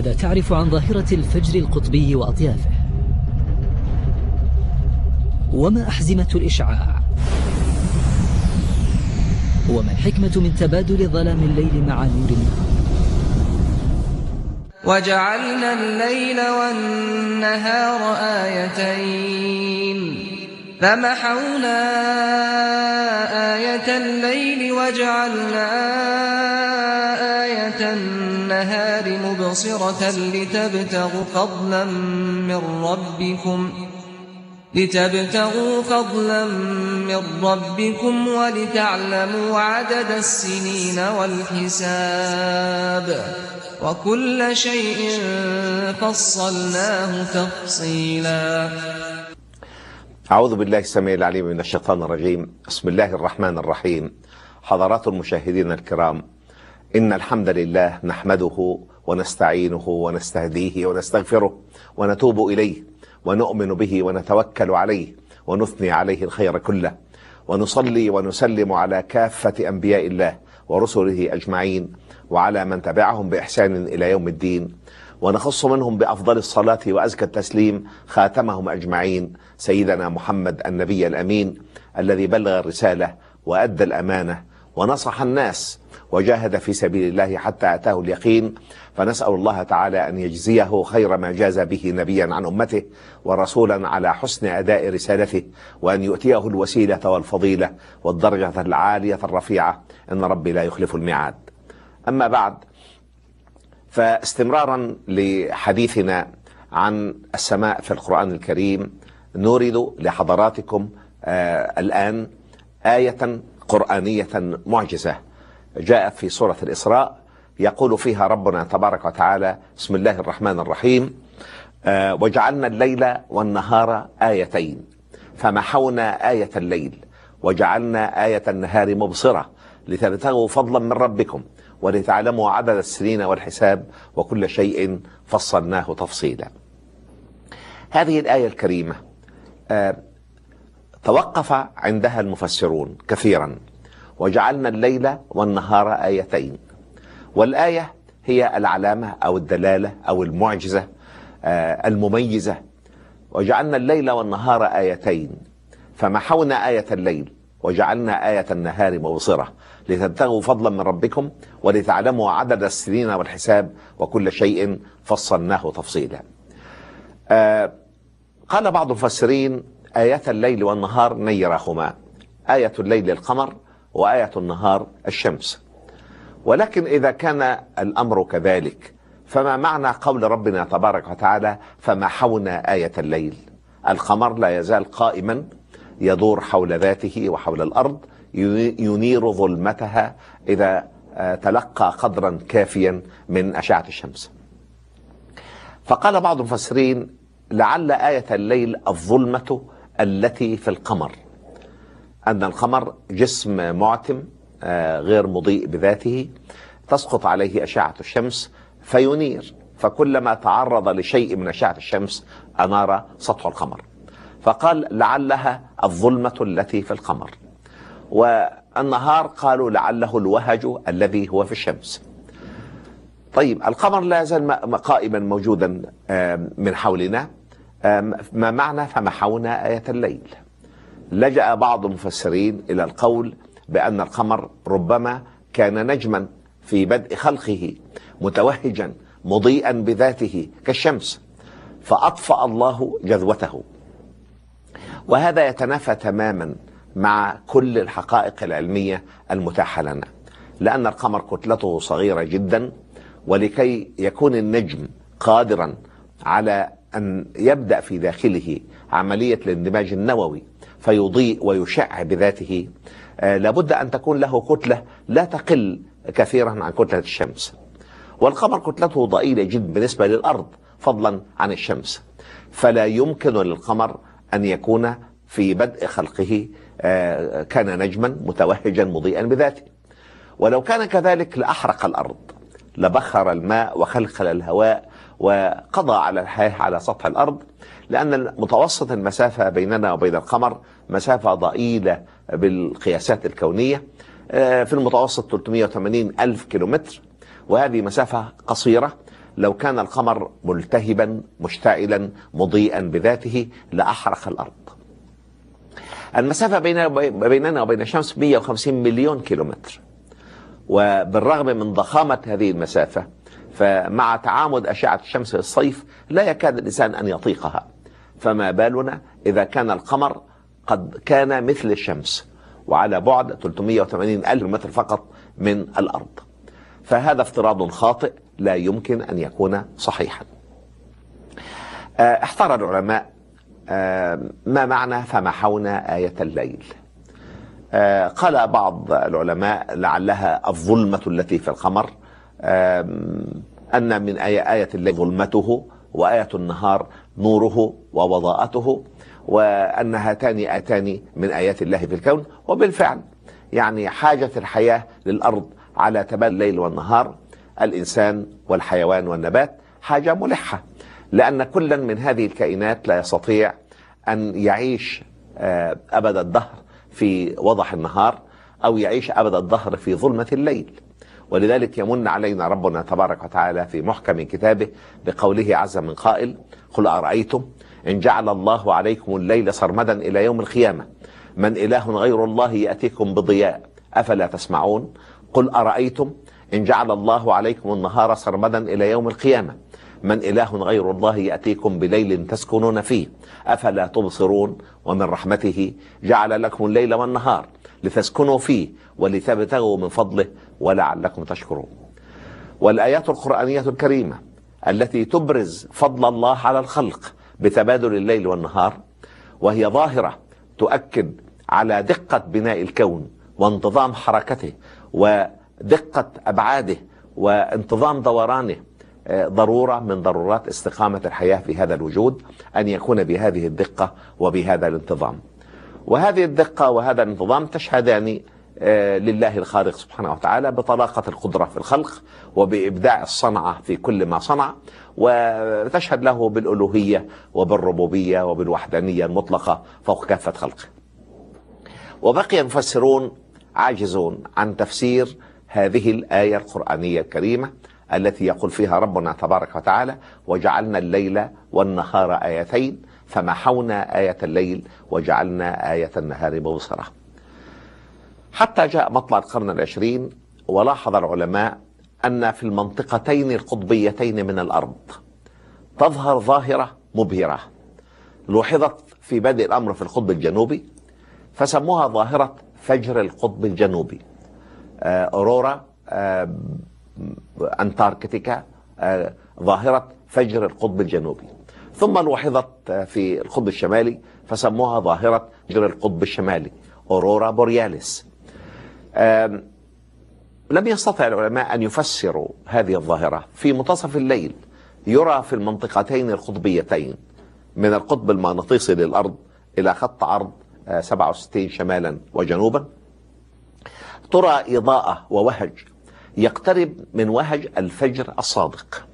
ماذا تعرف عن ظاهرة الفجر القطبي وأطيافه؟ وما أحزمة الإشعاع؟ وما الحكمة من تبادل ظلام الليل مع نور النهار؟ وجعلنا الليل والنهار آيتين. فمحونا آية الليل وجعلنا آية النهار مبصرة لتبتغوا فضلا من ربكم لتبتغوا فضلا من ربكم ولتعلموا عدد السنين والحساب. وكل شيء فصلناه تفصيلا. أعوذ بالله السميع العليم من الشيطان الرجيم. بسم الله الرحمن الرحيم. حضرات المشاهدين الكرام إن الحمد لله نحمده ونستعينه ونستهديه ونستغفره ونتوب إليه ونؤمن به ونتوكل عليه ونثني عليه الخير كله ونصلي ونسلم على كافة أنبياء الله ورسله أجمعين وعلى من تبعهم بإحسان إلى يوم الدين ونخص منهم بأفضل الصلاة وأزكى التسليم خاتمهم أجمعين سيدنا محمد النبي الأمين الذي بلغ الرسالة وأدى الأمانة ونصح الناس وجاهد في سبيل الله حتى أتاه اليقين. فنسأل الله تعالى أن يجزيه خير ما جاز به نبيا عن أمته ورسولا على حسن أداء رسالته وأن يؤتيه الوسيلة والفضيلة والدرجة العالية الرفيعة. إن ربي لا يخلف الميعاد. أما بعد فاستمرارا لحديثنا عن السماء في القرآن الكريم نورد لحضراتكم آه الآن آية قرآنية معجزة. جاءت في سورة الإسراء يقول فيها ربنا تبارك وتعالى بسم الله الرحمن الرحيم. آه وجعلنا الليل والنهار آيتين فمحونا آية الليل وجعلنا آية النهار مبصرة لتبتغوا فضلا من ربكم ولتعلموا عدد السنين والحساب وكل شيء فصلناه تفصيلا. هذه الآية الكريمة آه توقف عندها المفسرون كثيرا. وجعلنا الليل والنهار آيتين. والآية هي العلامة أو الدلالة أو المعجزة آه المميزة. وجعلنا الليل والنهار آيتين. فمحونا آية الليل وجعلنا آية النهار مبصرة. لتبتغوا فضلا من ربكم ولتعلموا عدد السنين والحساب وكل شيء فصلناه تفصيلا. آه قال بعض المفسرين آية الليل والنهار نيرهما. آية الليل القمر وآية النهار الشمس. ولكن إذا كان الأمر كذلك فما معنى قول ربنا تبارك وتعالى فمحونا آية الليل؟ القمر لا يزال قائما يدور حول ذاته وحول الأرض ينير ظلمتها إذا تلقى قدرا كافيا من أشعة الشمس. فقال بعض المفسرين لعل آية الليل الظلمة التي في القمر أن القمر جسم معتم غير مضيء بذاته تسقط عليه أشعة الشمس فينير. فكلما تعرض لشيء من أشعة الشمس أنار سطح القمر. فقال لعلها الظلمة التي في القمر. والنهار قالوا لعله الوهج الذي هو في الشمس. طيب القمر لا يزال قائما موجودا من حولنا. ما معنى فمحونا آية الليل؟ لجأ بعض المفسرين إلى القول بأن القمر ربما كان نجما في بدء خلقه متوهجا مضيئا بذاته كالشمس فأطفأ الله جذوته. وهذا يتنافى تماما مع كل الحقائق العلمية المتاحة لنا لأن القمر كتلته صغيرة جدا ولكي يكون النجم قادرا على أن يبدأ في داخله عملية الاندماج النووي فيضيء ويشع بذاته. آه لابد أن تكون له كتلة لا تقل كثيرا عن كتلة الشمس. والقمر كتلته ضئيلة جدا بالنسبة للأرض فضلا عن الشمس. فلا يمكن للقمر أن يكون في بدء خلقه آه كان نجما متوهجا مضيئا بذاته. ولو كان كذلك لأحرق الأرض لبخر الماء وخلخل الهواء وقضى على الحياة على سطح الأرض لأن متوسط المسافة بيننا وبين القمر مسافة ضئيلة بالقياسات الكونية في المتوسط 380 ألف كيلومتر وهذه مسافة قصيرة. لو كان القمر ملتهبا مشتعلا مضيئا بذاته لأحرق الأرض. المسافة بين بيننا وبين الشمس 150 مليون كيلومتر وبالرغم من ضخامة هذه المسافة فمع تعامد أشعة الشمس في الصيف لا يكاد الإنسان أن يطيقها. فما بالنا إذا كان القمر قد كان مثل الشمس وعلى بعد 380 ألف متر فقط من الأرض. فهذا افتراض خاطئ لا يمكن أن يكون صحيحا. آه، احتار العلماء آه، ما معنى فمحونا آية الليل. آه، قال بعض العلماء لعلها الظلمة التي في القمر. أن من آية, آية الليل ظلمته وآية النهار نوره ووضاءته وأن هاتان آتان من آيات الله في الكون وبالفعل. يعني حاجة الحياة للأرض على تبادل الليل والنهار الإنسان والحيوان والنبات حاجة ملحة لأن كلا من هذه الكائنات لا يستطيع أن يعيش آه، أبد الدهر في وضح النهار أو يعيش أبد الدهر في ظلمة الليل. ولذلك يمن علينا ربنا تبارك وتعالى في محكم كتابه بقوله عز من قائل قل أرأيتم إن جعل الله عليكم الليل سرمدا إلى يوم القيامة؟ من إله غير الله يأتيكم بضياء أفلا تسمعون؟ قل أرأيتم إن جعل الله عليكم النهار سرمدا إلى يوم القيامة؟ من إله غير الله يأتيكم بليل تسكنون فيه أفلا تبصرون؟ ومن رحمته جعل لكم الليل والنهار لتسكنوا فيه ولتبتغوا من فضله ولعلكم تشكرون. والآيات القرآنية الكريمة التي تبرز فضل الله على الخلق بتبادل الليل والنهار وهي ظاهرة تؤكد على دقة بناء الكون وانتظام حركته ودقة أبعاده وانتظام دورانه. آه، ضرورة من ضرورات استقامة الحياة في هذا الوجود أن يكون بهذه الدقة وبهذا الانتظام. وهذه الدقة وهذا الانتظام تشهدان آه، لله الخالق سبحانه وتعالى بطلاقة القدرة في الخلق وبإبداع الصنعة في كل ما صنع وتشهد له بالألوهية وبالربوبية وبالوحدانية المطلقة فوق كافة خلقه. وبقي المفسرون عاجزون عن تفسير هذه الآية القرآنية الكريمة التي يقول فيها ربنا تبارك وتعالى وجعلنا الليل والنهار آيتين فمحونا آية الليل وجعلنا آية النهار مبصرة. حتى جاء مطلع القرن العشرين ولاحظ العلماء أن في المنطقتين القطبيتين من الأرض تظهر ظاهرة مبهرة. لوحظت في بدء الأمر في القطب الجنوبي فسموها ظاهرة فجر القطب الجنوبي. آه، أورورا آه، أنتاركتيكا آه، ظاهرة فجر القطب الجنوبي. ثم لوحظت في القطب الشمالي فسموها ظاهرة فجر القطب الشمالي أورورا بورياليس. لم يستطع العلماء أن يفسروا هذه الظاهرة. في منتصف الليل يرى في المنطقتين القطبيتين من القطب المغناطيسي للأرض إلى خط عرض 67 شمالا وجنوبا ترى إضاءة ووهج يقترب من وهج الفجر الصادق.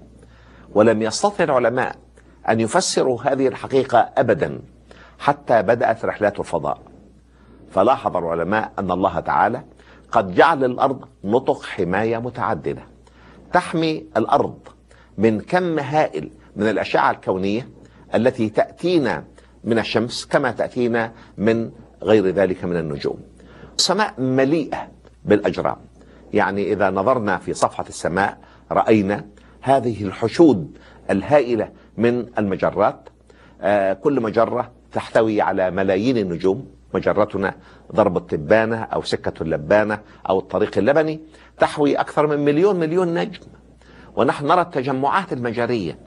ولم يستطع العلماء أن يفسروا هذه الحقيقة أبدا حتى بدأت رحلات الفضاء. فلاحظ العلماء أن الله تعالى قد جعل الأرض نطق حماية متعددة تحمي الأرض من كم هائل من الأشعة الكونية التي تأتينا من الشمس كما تأتينا من غير ذلك من النجوم. السماء مليئة بالأجرام. يعني إذا نظرنا في صفحة السماء رأينا هذه الحشود الهائلة من المجرات. آه، كل مجرة تحتوي على ملايين النجوم. مجرتنا ضرب التبانة أو سكة اللبانة أو الطريق اللبني. تحوي أكثر من مليون مليون نجم. ونحن نرى التجمعات المجرية.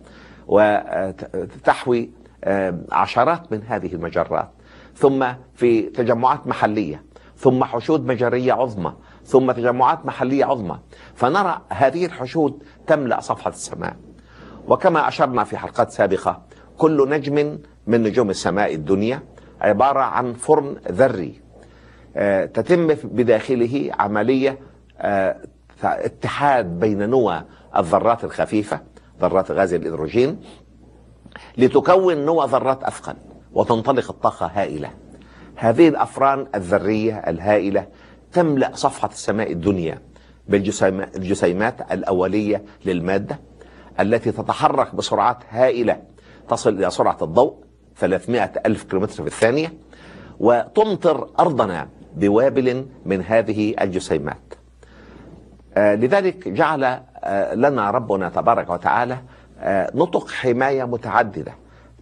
وتحوي آه، عشرات من هذه المجرات. ثم في تجمعات محلية. ثم حشود مجرية عظمى. ثم تجمعات محلية عظمى. فنرى هذه الحشود تملأ صفحة السماء. وكما أشرنا في حلقات سابقة كل نجم من نجوم السماء الدنيا عبارة عن فرن ذري. آه، تتم بداخله عملية آه، اتحاد بين نوى الذرات الخفيفة ذرات غاز الهيدروجين لتكون نوى ذرات أثقل وتنطلق الطاقة هائلة. هذه الأفران الذرية الهائلة تملأ صفحة السماء الدنيا بالجسيمات الأولية للمادة. التي تتحرك بسرعات هائلة تصل إلى سرعة الضوء 300 ألف كيلومتر في الثانية وتمطر أرضنا بوابل من هذه الجسيمات. آه، لذلك جعل آه، لنا ربنا تبارك وتعالى آه، نطق حماية متعددة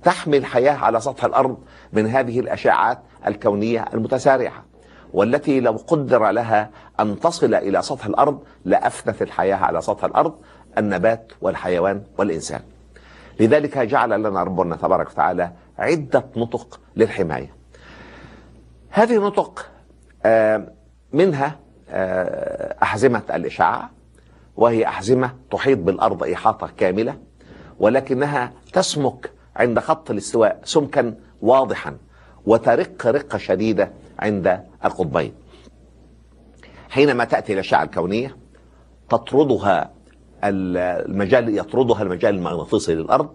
تحمي الحياة على سطح الأرض من هذه الأشعات الكونية المتسارعة والتي لو قدر لها أن تصل إلى سطح الأرض لأفنت الحياة على سطح الأرض النبات والحيوان والإنسان. لذلك جعل لنا ربنا تبارك وتعالى عدة نطق للحماية. هذه النطق منها أحزمة الإشعاع وهي أحزمة تحيط بالأرض إحاطة كاملة ولكنها تسمك عند خط الاستواء سمكا واضحا وترق رقة شديدة عند القطبين. حينما تأتي الأشعة الكونية تطردها المجال يطردها المجال المغناطيسي للأرض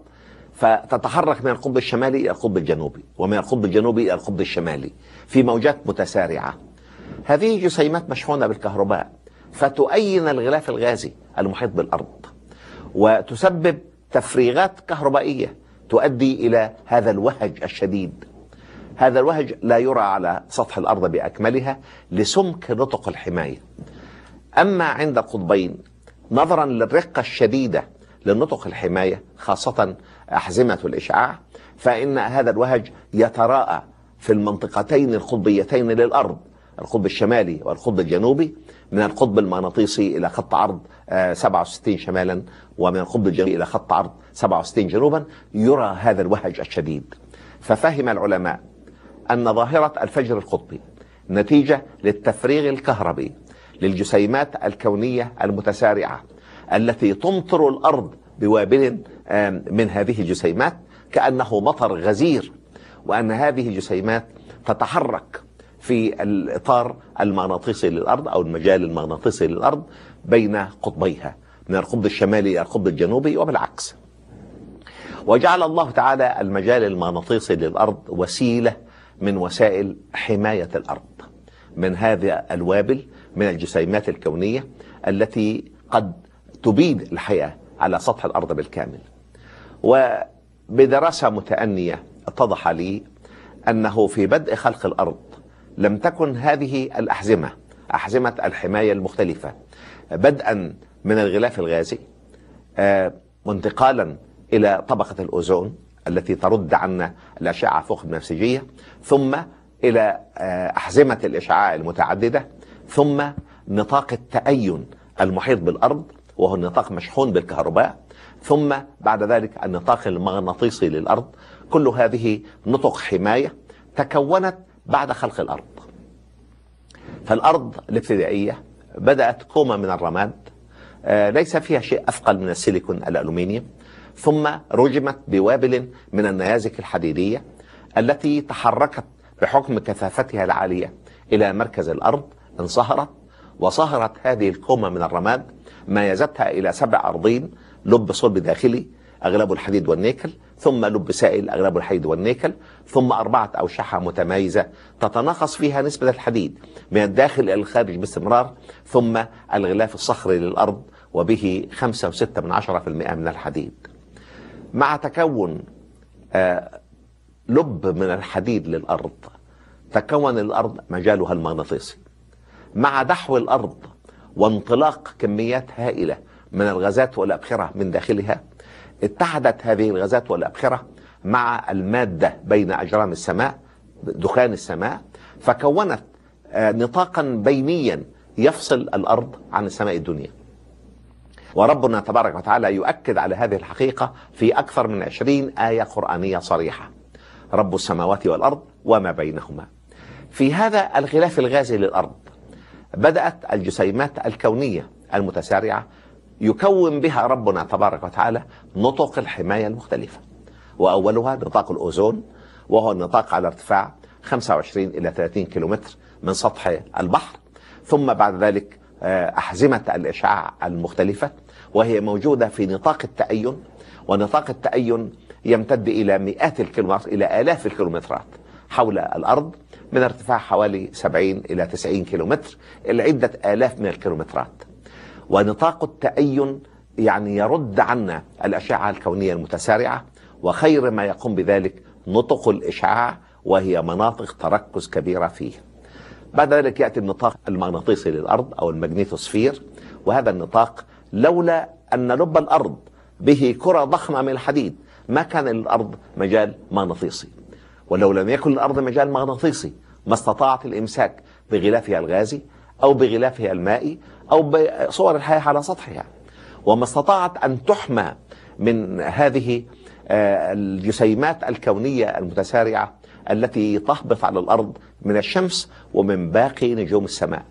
فتتحرك من القطب الشمالي إلى القطب الجنوبي ومن القطب الجنوبي إلى القطب الشمالي في موجات متسارعة. هذه جسيمات مشحونة بالكهرباء فتؤين الغلاف الغازي المحيط بالأرض وتسبب تفريغات كهربائية تؤدي إلى هذا الوهج الشديد. هذا الوهج لا يرى على سطح الأرض بأكملها لسمك نطق الحماية. أما عند القطبين نظرا للرقة الشديدة لنطق الحماية خاصة أحزمة الإشعاع فإن هذا الوهج يتراءى في المنطقتين القطبيتين للأرض القطب الشمالي والقطب الجنوبي من القطب المغناطيسي إلى خط عرض 67 آه، شمالا ومن القطب الجنوبي إلى خط عرض 67 جنوبا يرى هذا الوهج الشديد. ففهم العلماء أن ظاهرة الفجر القطبي نتيجة للتفريغ الكهربي للجسيمات الكونية المتسارعة التي تمطر الأرض بوابل من هذه الجسيمات كأنه مطر غزير وأن هذه الجسيمات تتحرك في الإطار المغناطيسي للأرض أو المجال المغناطيسي للأرض بين قطبيها من القطب الشمالي إلى القطب الجنوبي وبالعكس. وجعل الله تعالى المجال المغناطيسي للأرض وسيلة من وسائل حماية الأرض. من هذا الوابل من الجسيمات الكونية التي قد تبيد الحياة على سطح الأرض بالكامل. وبدراسة متأنية اتضح لي أنه في بدء خلق الأرض لم تكن هذه الأحزمة أحزمة الحماية المختلفة. بدءا من الغلاف الغازي آه، وانتقالا إلى طبقة الأوزون التي ترد عنا الأشعة فوق البنفسجية ثم إلى آه، أحزمة الإشعاع المتعددة ثم نطاق التأين المحيط بالأرض وهو النطاق مشحون بالكهرباء ثم بعد ذلك النطاق المغناطيسي للأرض. كل هذه نطق حماية تكونت بعد خلق الأرض. فالأرض الابتدائية بدأت كومة من الرماد آه، ليس فيها شيء أثقل من السيليكون الألومنيوم. ثم رجمت بوابل من النيازك الحديدية التي تحركت بحكم كثافتها العالية إلى مركز الأرض انصهرت وصهرت هذه الكومة من الرماد ميزتها إلى سبع أرضين لب صلب داخلي أغلب الحديد والنيكل ثم لب سائل أغلب الحديد والنيكل ثم أربعة أوشحة متمايزة تتناقص فيها نسبة الحديد من الداخل إلى الخارج باستمرار ثم الغلاف الصخري للأرض وبه خمسة وستة من عشرة في المئة من الحديد. مع تكون آه، لب من الحديد للأرض تكون الأرض مجالها المغناطيسي. مع دحو الأرض وانطلاق كميات هائلة من الغازات والأبخرة من داخلها اتحدت هذه الغازات والأبخرة مع المادة بين أجرام السماء دخان السماء فكونت آه، نطاقا بينيا يفصل الأرض عن السماء الدنيا. وربنا تبارك وتعالى يؤكد على هذه الحقيقة في أكثر من عشرين آية قرآنية صريحة. رب السماوات والأرض وما بينهما. في هذا الغلاف الغازي للأرض بدأت الجسيمات الكونية المتسارعة يكون بها ربنا تبارك وتعالى نطق الحماية المختلفة. وأولها نطاق الأوزون وهو النطاق على ارتفاع 25 إلى 30 كيلومتر من سطح البحر. ثم بعد ذلك آه، أحزمة الإشعاع المختلفة وهي موجودة في نطاق التأين. ونطاق التأين يمتد إلى مئات الكيلومترات إلى آلاف الكيلومترات حول الأرض. من ارتفاع حوالي 70 إلى 90 كيلومتر إلى عدة آلاف من الكيلومترات. ونطاق التأين يعني يرد عنا الأشعة الكونية المتسارعة وخير ما يقوم بذلك نطق الإشعاع وهي مناطق تركز كبيرة فيه. بعد ذلك يأتي النطاق المغناطيسي للأرض أو الماجنيتوسفير وهذا النطاق لولا أن لب الأرض به كرة ضخمة من الحديد ما كان للأرض مجال مغناطيسي. ولو لم يكن للأرض مجال مغناطيسي ما استطاعت الإمساك بغلافها الغازي أو بغلافها المائي أو بصور الحياة على سطحها. وما استطاعت أن تحمى من هذه آه، الجسيمات الكونية المتسارعة التي تهبط على الأرض من الشمس ومن باقي نجوم السماء.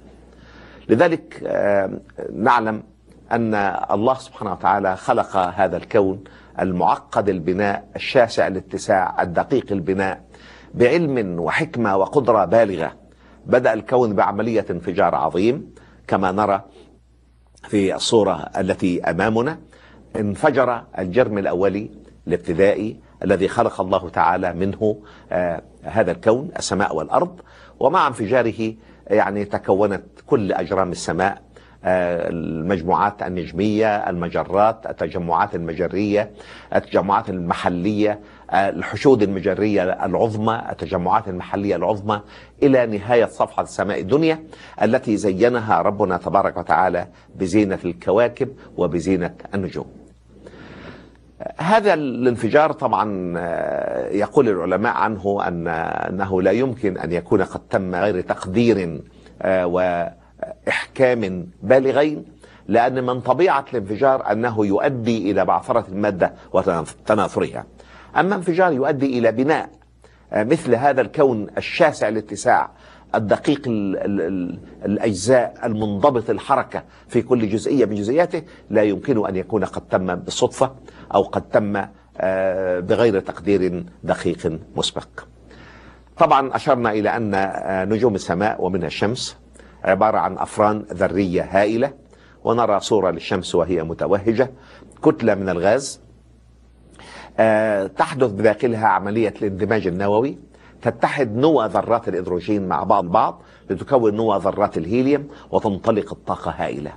لذلك آه، نعلم أن الله سبحانه وتعالى خلق هذا الكون المعقد البناء الشاسع الاتساع الدقيق البناء بعلم وحكمة وقدرة بالغة. بدأ الكون بعملية انفجار عظيم كما نرى في الصورة التي أمامنا. انفجر الجرم الأولي الابتدائي الذي خلق الله تعالى منه آه هذا الكون السماء والأرض. ومع انفجاره يعني تكونت كل أجرام السماء آه المجموعات النجمية المجرات التجمعات المجرية التجمعات المحلية الحشود المجرية العظمى التجمعات المحلية العظمى إلى نهاية صفحة السماء الدنيا التي زينها ربنا تبارك وتعالى بزينة الكواكب وبزينة النجوم. هذا الانفجار طبعا آه، يقول العلماء عنه أن أنه لا يمكن أن يكون قد تم غير تقدير آه، وإحكام بالغين لأن من طبيعة الانفجار أنه يؤدي إلى بعثرة المادة وتناثرها أما انفجار يؤدي إلى بناء آه، مثل هذا الكون الشاسع الاتساع الدقيق ال ال ال الأجزاء المنضبط الحركة في كل جزئية من جزئياته لا يمكن أن يكون قد تم بالصدفة أو قد تم آه، بغير تقدير دقيق مسبق. طبعا أشرنا إلى أن آه، نجوم السماء ومنها الشمس عبارة عن أفران ذرية هائلة ونرى صورة للشمس وهي متوهجة كتلة من الغاز تحدث بداخلها عملية الاندماج النووي تتحد نوى ذرات الهيدروجين مع بعض بعض لتكون نوى ذرات الهيليوم وتنطلق الطاقة هائلة.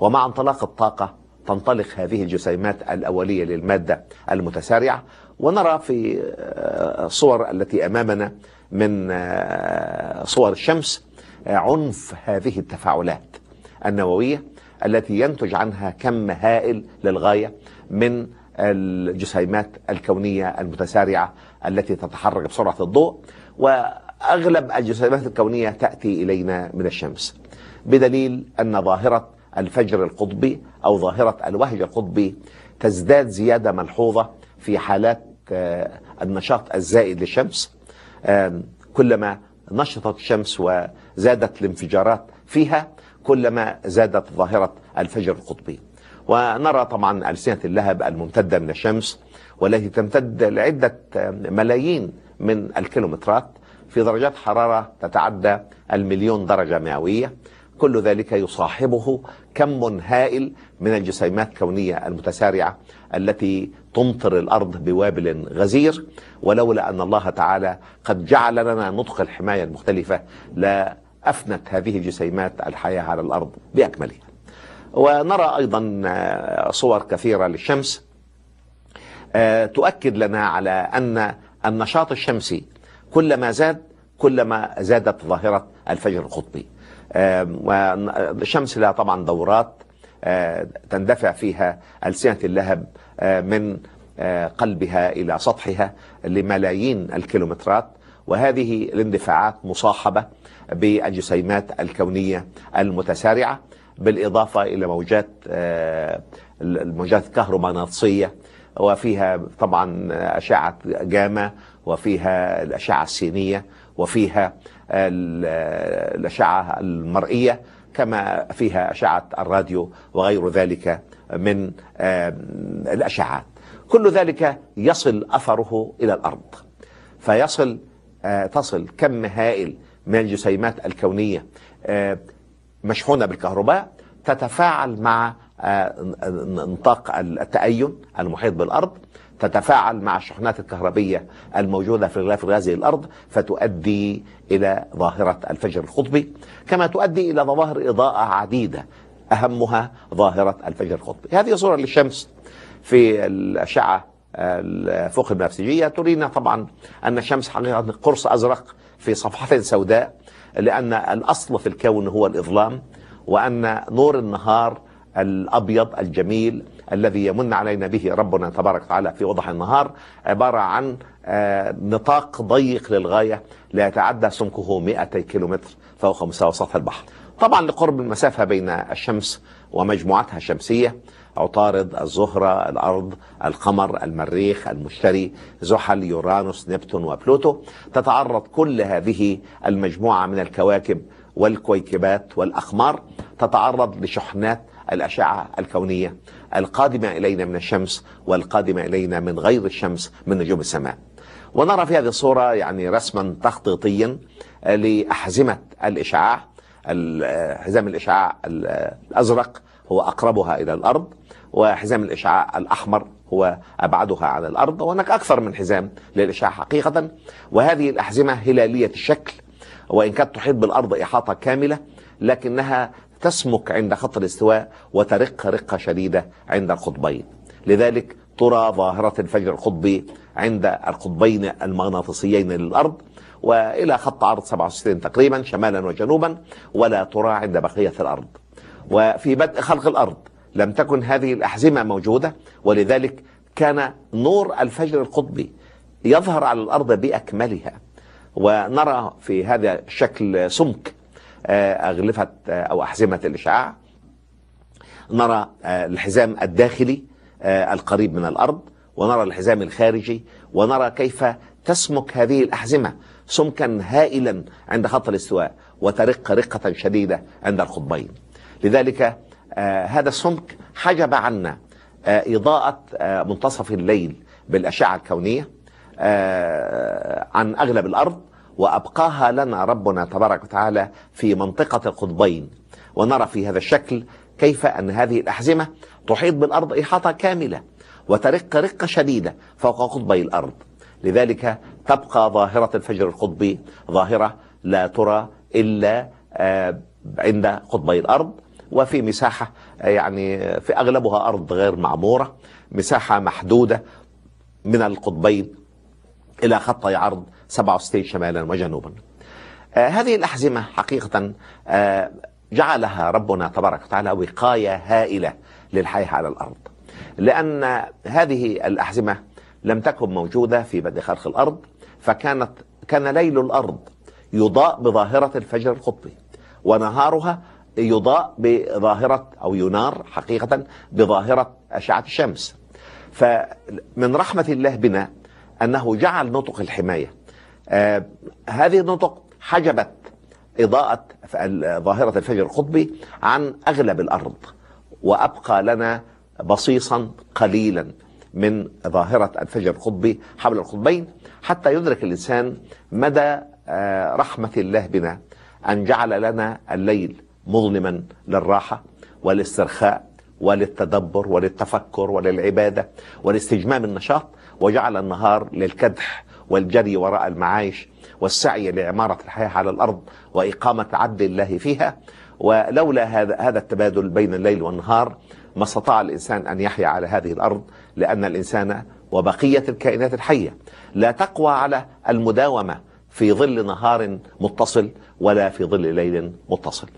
ومع انطلاق الطاقة تنطلق هذه الجسيمات الأولية للمادة المتسارعة. ونرى في الصور التي أمامنا من صور الشمس عنف هذه التفاعلات النووية التي ينتج عنها كم هائل للغاية من الجسيمات الكونية المتسارعة التي تتحرك بسرعة الضوء وأغلب الجسيمات الكونية تأتي إلينا من الشمس. بدليل أن ظاهرة الفجر القطبي أو ظاهرة الوهج القطبي تزداد زيادة ملحوظة في حالات آه، النشاط الزائد للشمس. كلما نشطت الشمس وزادت الانفجارات فيها كلما زادت ظاهرة الفجر القطبي. ونرى طبعا ألسنة اللهب الممتدة من الشمس والتي تمتد لعدة ملايين من الكيلومترات في درجات حرارة تتعدى المليون درجة مئوية. كل ذلك يصاحبه كم هائل من الجسيمات الكونية المتسارعة التي تمطر الأرض بوابل غزير. ولولا أن الله تعالى قد جعل لنا نطق الحماية المختلفة لا أفنت هذه الجسيمات الحياة على الأرض بأكملها ونرى أيضا آه، صور كثيرة للشمس. آه، تؤكد لنا على أن النشاط الشمسي كلما زاد كلما زادت ظاهرة الفجر القطبي. والشمس لها طبعا دورات آه، تندفع فيها ألسنة اللهب من قلبها إلى سطحها لملايين الكيلومترات. وهذه الاندفاعات مصاحبة بالجسيمات الكونية المتسارعة. بالإضافة إلى موجات آه، الموجات الكهرومغناطيسية وفيها طبعا أشعة جاما وفيها الأشعة السينية وفيها الأشعة المرئية كما فيها أشعة الراديو وغير ذلك من آه، الأشعات كل ذلك يصل أثره إلى الأرض. فيصل آه، تصل كم هائل من الجسيمات الكونية مشحونة بالكهرباء تتفاعل مع آه، نطاق التأين المحيط بالأرض تتفاعل مع الشحنات الكهربية الموجودة في الغلاف الغازي للأرض فتؤدي إلى ظاهرة الفجر القطبي. كما تؤدي إلى ظواهر إضاءة عديدة أهمها ظاهرة الفجر القطبي. هذه صورة للشمس في الأشعة فوق البنفسجية ترينا طبعا أن الشمس حقيقة قرص أزرق في صفحة سوداء. لأن الأصل في الكون هو الإظلام وأن نور النهار الأبيض الجميل الذي يمن علينا به ربنا تبارك وتعالى في وضح النهار عبارة عن آه، نطاق ضيق للغاية لا يتعدى سمكه 200 كيلومتر فوق مستوى سطح البحر. طبعا لقرب المسافة بين الشمس ومجموعتها الشمسية عطارد الزهرة الأرض القمر المريخ المشتري زحل يورانوس نبتون وبلوتو. تتعرض كل هذه المجموعة من الكواكب والكويكبات والأقمار. تتعرض لشحنات الأشعة الكونية القادمة إلينا من الشمس والقادمة إلينا من غير الشمس من نجوم السماء. ونرى في هذه الصورة يعني رسما تخطيطيا لأحزمة الإشعاع. حزام الإشعاع الأزرق هو أقربها إلى الأرض. وحزام الإشعاع الأحمر هو أبعدها عن الأرض وهناك أكثر من حزام للإشعاع حقيقة. وهذه الأحزمة هلالية الشكل وإن كانت تحيط بالأرض إحاطة كاملة لكنها تسمك عند خط الاستواء وترق رقة شديدة عند القطبين. لذلك ترى ظاهرة الفجر القطبي عند القطبين المغناطيسيين للأرض وإلى خط عرض 67 تقريبا شمالا وجنوبا ولا ترى عند بقية الأرض. وفي بدء خلق الأرض لم تكن هذه الأحزمة موجودة ولذلك كان نور الفجر القطبي يظهر على الأرض بأكملها. ونرى في هذا الشكل سمك آه، أغلفة آه، أو أحزمة الإشعاع. نرى آه، الحزام الداخلي القريب من الأرض. ونرى الحزام الخارجي. ونرى كيف تسمك هذه الأحزمة سمكا هائلا عند خط الاستواء وترق رقة شديدة عند القطبين. لذلك هذا السمك حجب عنا إضاءة منتصف الليل بالأشعة الكونية عن أغلب الأرض وأبقاها لنا ربنا تبارك وتعالى في منطقة القطبين. ونرى في هذا الشكل كيف أن هذه الأحزمة تحيط بالأرض إحاطة كاملة وترق رقة شديدة فوق قطبي الأرض. لذلك تبقى ظاهرة الفجر القطبي ظاهرة لا ترى إلا آه، عند قطبي الأرض. وفي مساحة يعني في أغلبها أرض غير معمورة مساحة محدودة من القطبين إلى خطي عرض 67 شمالا وجنوبا. آه هذه الأحزمة حقيقة آه جعلها ربنا تبارك وتعالى وقاية هائلة للحياة على الأرض. لأن هذه الأحزمة لم تكن موجودة في بدء خلق الأرض فكانت كان ليل الأرض يضاء بظاهرة الفجر القطبي ونهارها يضاء بظاهرة أو ينار حقيقة بظاهرة أشعة الشمس. فمن رحمة الله بنا أنه جعل نطق الحماية. آه هذه النطق حجبت إضاءة ظاهرة الفجر القطبي عن أغلب الأرض وأبقى لنا بصيصا قليلا من ظاهرة الفجر القطبي حول القطبين حتى يدرك الإنسان مدى آه رحمة الله بنا أن جعل لنا الليل مظلما للراحة والاسترخاء وللتدبر وللتفكر وللعبادة ولاستجمام النشاط وجعل النهار للكدح والجري وراء المعايش والسعي لعمارة الحياة على الأرض وإقامة عدل الله فيها. ولولا هذا هذا التبادل بين الليل والنهار ما استطاع الإنسان أن يحيا على هذه الأرض لأن الإنسان وبقية الكائنات الحية لا تقوى على المداومة في ظل نهار متصل ولا في ظل ليل متصل.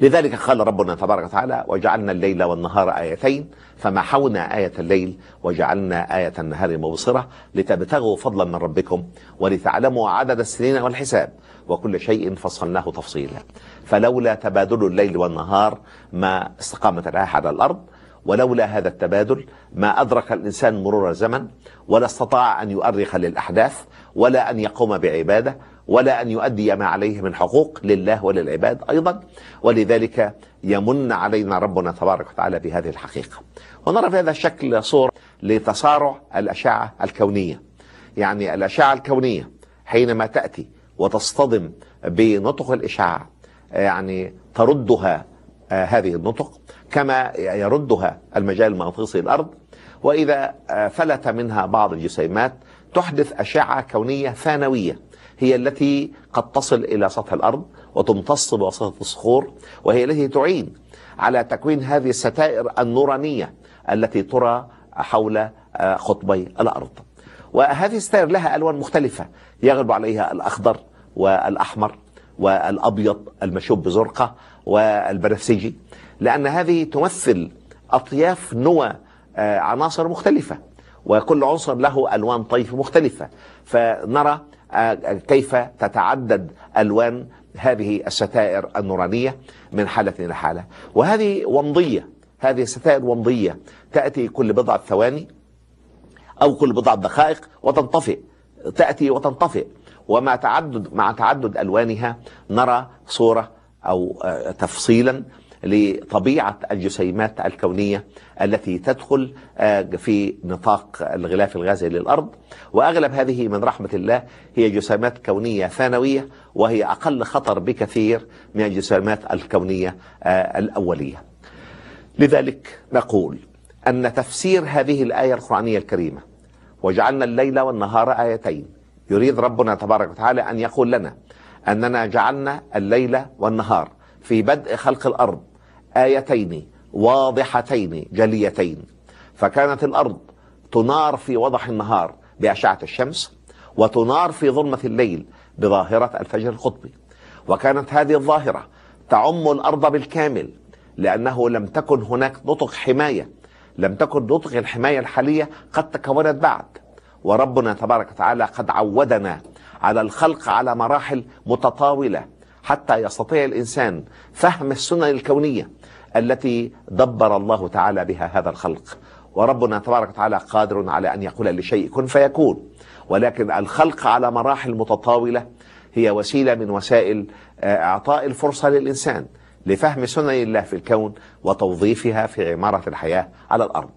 لذلك قال ربنا تبارك وتعالى وجعلنا الليل والنهار آيتين فمحونا آية الليل وجعلنا آية النهار مبصرة لتبتغوا فضلا من ربكم ولتعلموا عدد السنين والحساب وكل شيء فصلناه تفصيلا. فلولا تبادل الليل والنهار ما استقامت الآية على الأرض ولولا هذا التبادل ما أدرك الإنسان مرور الزمن ولا استطاع أن يؤرخ للأحداث ولا أن يقوم بعبادة ولا أن يؤدي ما عليه من حقوق لله وللعباد أيضا. ولذلك يمن علينا ربنا تبارك وتعالى بهذه الحقيقة. ونرى في هذا الشكل صورة لتسارع الأشعة الكونية. يعني الأشعة الكونية حينما تأتي وتصطدم بنطق الإشعاع يعني تردها آه، هذه النطق كما يردها المجال المغناطيسي الأرض. وإذا آه، فلت منها بعض الجسيمات تحدث أشعة كونية ثانوية. هي التي قد تصل إلى سطح الأرض وتمتص بواسطة الصخور وهي التي تعين على تكوين هذه الستائر النورانية التي ترى حول آه، قطبي الأرض. وهذه الستائر لها ألوان مختلفة يغلب عليها الأخضر والأحمر والأبيض المشوب بزرقة والبنفسجي لأن هذه تمثل أطياف نوى آه، عناصر مختلفة وكل عنصر له ألوان طيف مختلفة. فنرى كيف تتعدد ألوان هذه الستائر النورانية من حالة إلى حالة. وهذه ومضية هذه الستائر ومضية. تأتي كل بضعة ثواني أو كل بضعة دقائق وتنطفئ. تأتي وتنطفئ. ومع تعدد مع تعدد ألوانها نرى صورة أو آه، تفصيلا لطبيعة الجسيمات الكونية التي تدخل آه، في نطاق الغلاف الغازي للأرض. وأغلب هذه من رحمة الله هي جسيمات كونية ثانوية وهي أقل خطر بكثير من الجسيمات الكونية آه، الأولية. لذلك نقول أن تفسير هذه الآية القرآنية الكريمة وجعلنا الليل والنهار آيتين يريد ربنا تبارك وتعالى أن يقول لنا أننا جعلنا الليل والنهار في بدء خلق الأرض آيتين واضحتين جليتين. فكانت الأرض تنار في وضح النهار بأشعة الشمس وتنار في ظلمة الليل بظاهرة الفجر القطبي. وكانت هذه الظاهرة تعم الأرض بالكامل لأنه لم تكن هناك نطق حماية لم تكن نطق الحماية الحالية قد تكونت بعد. وربنا تبارك وتعالى قد عودنا على الخلق على مراحل متطاولة حتى يستطيع الإنسان فهم السنن الكونية التي دبر الله تعالى بها هذا الخلق. وربنا تبارك وتعالى قادر على أن يقول لشيء كن فيكون. ولكن الخلق على مراحل متطاولة هي وسيلة من وسائل آه، إعطاء الفرصة للإنسان لفهم سنن الله في الكون وتوظيفها في عمارة الحياة على الأرض.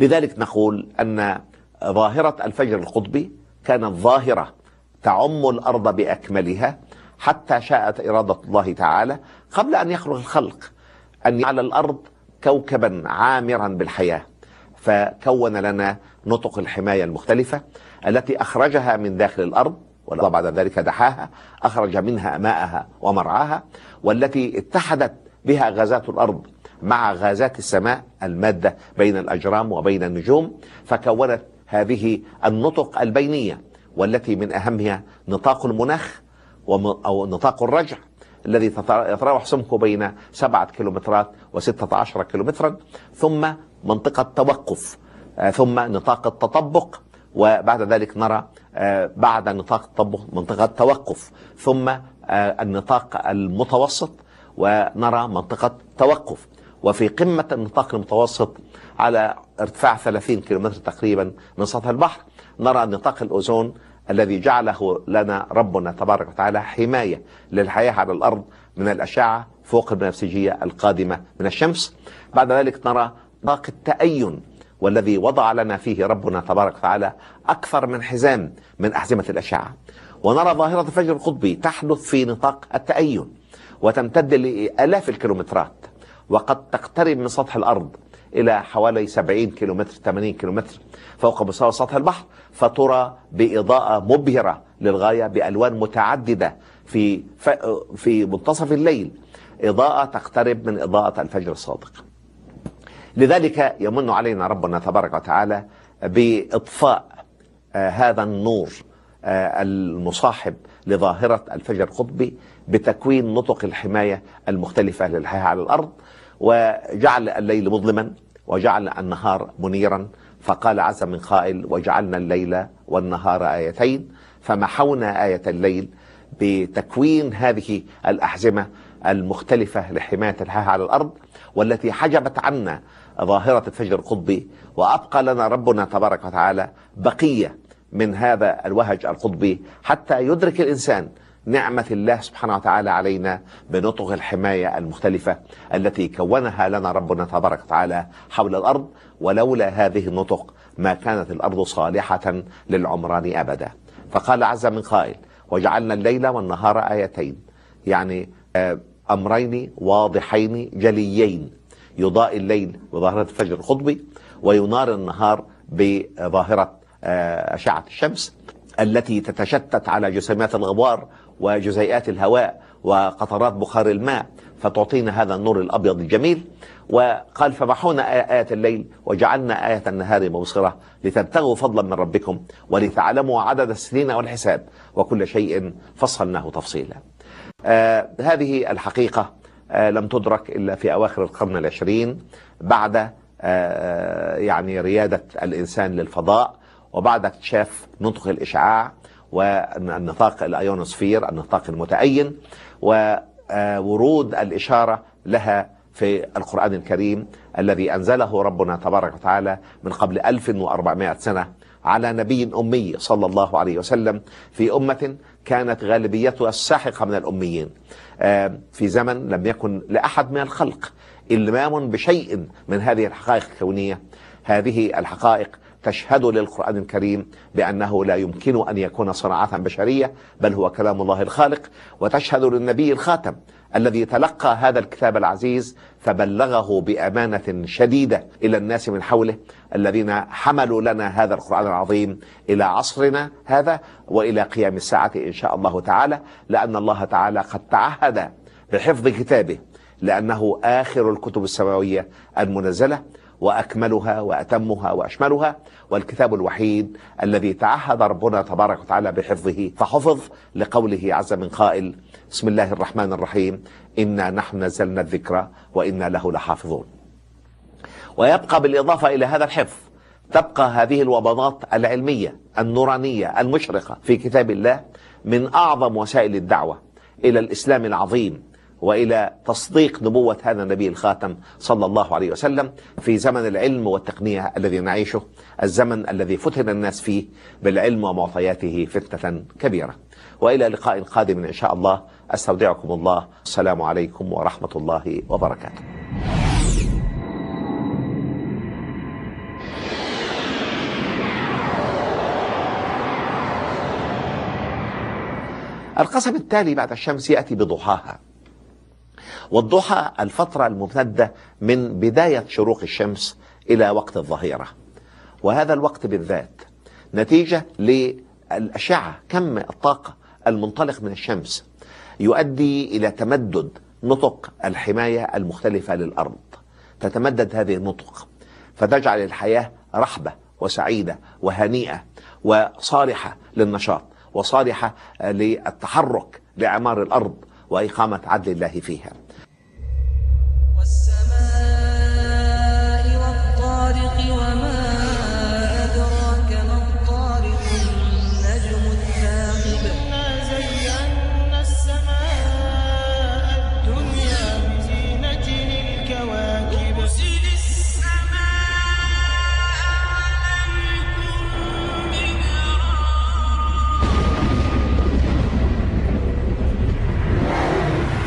لذلك نقول أن ظاهرة الفجر القطبي كانت ظاهرة تعم الأرض بأكملها حتى شاءت إرادة الله تعالى قبل أن يخلق الخلق أن يجعل الأرض كوكبا عامرا بالحياة. فكون لنا نطق الحماية المختلفة التي أخرجها من داخل الأرض بعد ذلك دحاها أخرج منها ماءها ومرعاها والتي اتحدت بها غازات الأرض مع غازات السماء المادة بين الأجرام وبين النجوم. فكونت هذه النطق البينية والتي من أهمها نطاق المناخ أو نطاق الرجع الذي يتراوح سمكه بين سبعة كيلومترات وستة عشر كيلومترا ثم منطقة توقف آه، ثم نطاق التطبق وبعد ذلك نرى آه، بعد نطاق التطبق منطقة توقف ثم آه، النطاق المتوسط ونرى منطقة توقف. وفي قمة النطاق المتوسط على ارتفاع 30 كيلومتر تقريبا من سطح البحر نرى نطاق الأوزون الذي جعله لنا ربنا تبارك وتعالى حماية للحياة على الأرض من الأشعة فوق البنفسجية القادمة من الشمس. بعد ذلك نرى نطاق التأين والذي وضع لنا فيه ربنا تبارك وتعالى أكثر من حزام من أحزمة الأشعة. ونرى ظاهرة الفجر القطبي تحدث في نطاق التأين وتمتد لآلاف الكيلومترات وقد تقترب من سطح الأرض إلى حوالي 70 كيلومتر 80 كيلومتر فوق مستوى سطح البحر. فترى بإضاءة مبهرة للغاية بألوان متعددة في في منتصف الليل. إضاءة تقترب من إضاءة الفجر الصادق. لذلك يمن علينا ربنا تبارك وتعالى بإطفاء آه، هذا النور آه، المصاحب لظاهرة الفجر القطبي بتكوين نطق الحماية المختلفة للحياة على الأرض وجعل الليل مظلما وجعل النهار منيرا فقال عز من قائل وجعلنا الليل والنهار آيتين فمحونا آية الليل بتكوين هذه الأحزمة المختلفة لحماية الحياة على الأرض والتي حجبت عنا ظاهرة الفجر القطبي وأبقى لنا ربنا تبارك وتعالى بقية من هذا الوهج القطبي حتى يدرك الإنسان نعمة الله سبحانه وتعالى علينا بنطق الحماية المختلفة التي كونها لنا ربنا تبارك وتعالى حول الأرض ولولا هذه النطق ما كانت الأرض صالحة للعمران أبدا. فقال عز من قائل وجعلنا الليل والنهار آيتين يعني آه، أمرين واضحين جليين. يضاء الليل بظاهرة الفجر القطبي وينار النهار بظاهرة آه، أشعة الشمس التي تتشتت على جسيمات الغبار وجزيئات الهواء وقطرات بخار الماء فتعطينا هذا النور الأبيض الجميل. وقال فمحونا آيات الليل وجعلنا آية النهار مبصرة لتبتغوا فضلا من ربكم ولتعلموا عدد السنين والحساب وكل شيء فصلناه تفصيلا. آه هذه الحقيقة آه لم تدرك إلا في أواخر القرن العشرين بعد آه يعني ريادة الإنسان للفضاء وبعد اكتشاف نطق الإشعاع والنطاق الأيونوسفير النطاق المتأين وورود الإشارة لها في القرآن الكريم الذي أنزله ربنا تبارك وتعالى من قبل 1400 سنة على نبي أمي صلى الله عليه وسلم في أمة كانت غالبيتها الساحقة من الأميين. في زمن لم يكن لأحد من الخلق إلمام بشيء من هذه الحقائق الكونية. هذه الحقائق تشهد للقرآن الكريم بأنه لا يمكن أن يكون صناعة بشرية بل هو كلام الله الخالق. وتشهد للنبي الخاتم الذي تلقى هذا الكتاب العزيز فبلغه بأمانة شديدة إلى الناس من حوله الذين حملوا لنا هذا القرآن العظيم إلى عصرنا هذا وإلى قيام الساعة إن شاء الله تعالى لأن الله تعالى قد تعهد بحفظ كتابه لأنه آخر الكتب السماوية المنزلة. وأكملها وأتمها وأشملها. والكتاب الوحيد الذي تعهد ربنا تبارك وتعالى بحفظه فحفظ لقوله عز من قائل بسم الله الرحمن الرحيم. إنا نحن نزلنا الذكر وإنا له لحافظون. ويبقى بالإضافة إلى هذا الحفظ تبقى هذه الوبضات العلمية النورانية المشرقة في كتاب الله من أعظم وسائل الدعوة إلى الإسلام العظيم. وإلى تصديق نبوة هذا النبي الخاتم صلى الله عليه وسلم في زمن العلم والتقنية الذي نعيشه، الزمن الذي فتن الناس فيه بالعلم ومعطياته فتنة كبيرة. وإلى لقاء قادم إن شاء الله أستودعكم الله، السلام عليكم ورحمة الله وبركاته. القسم التالي بعد الشمس يأتي بضحاها. والضحى الفترة الممتدة من بداية شروق الشمس إلى وقت الظهيرة. وهذا الوقت بالذات نتيجة للأشعة كم الطاقة المنطلق من الشمس يؤدي إلى تمدد نطق الحماية المختلفة للأرض. تتمدد هذه النطق فتجعل الحياة رحبة وسعيدة وهنيئة وصالحة للنشاط وصالحة للتحرك لإعمار الأرض وإقامة عدل الله فيها.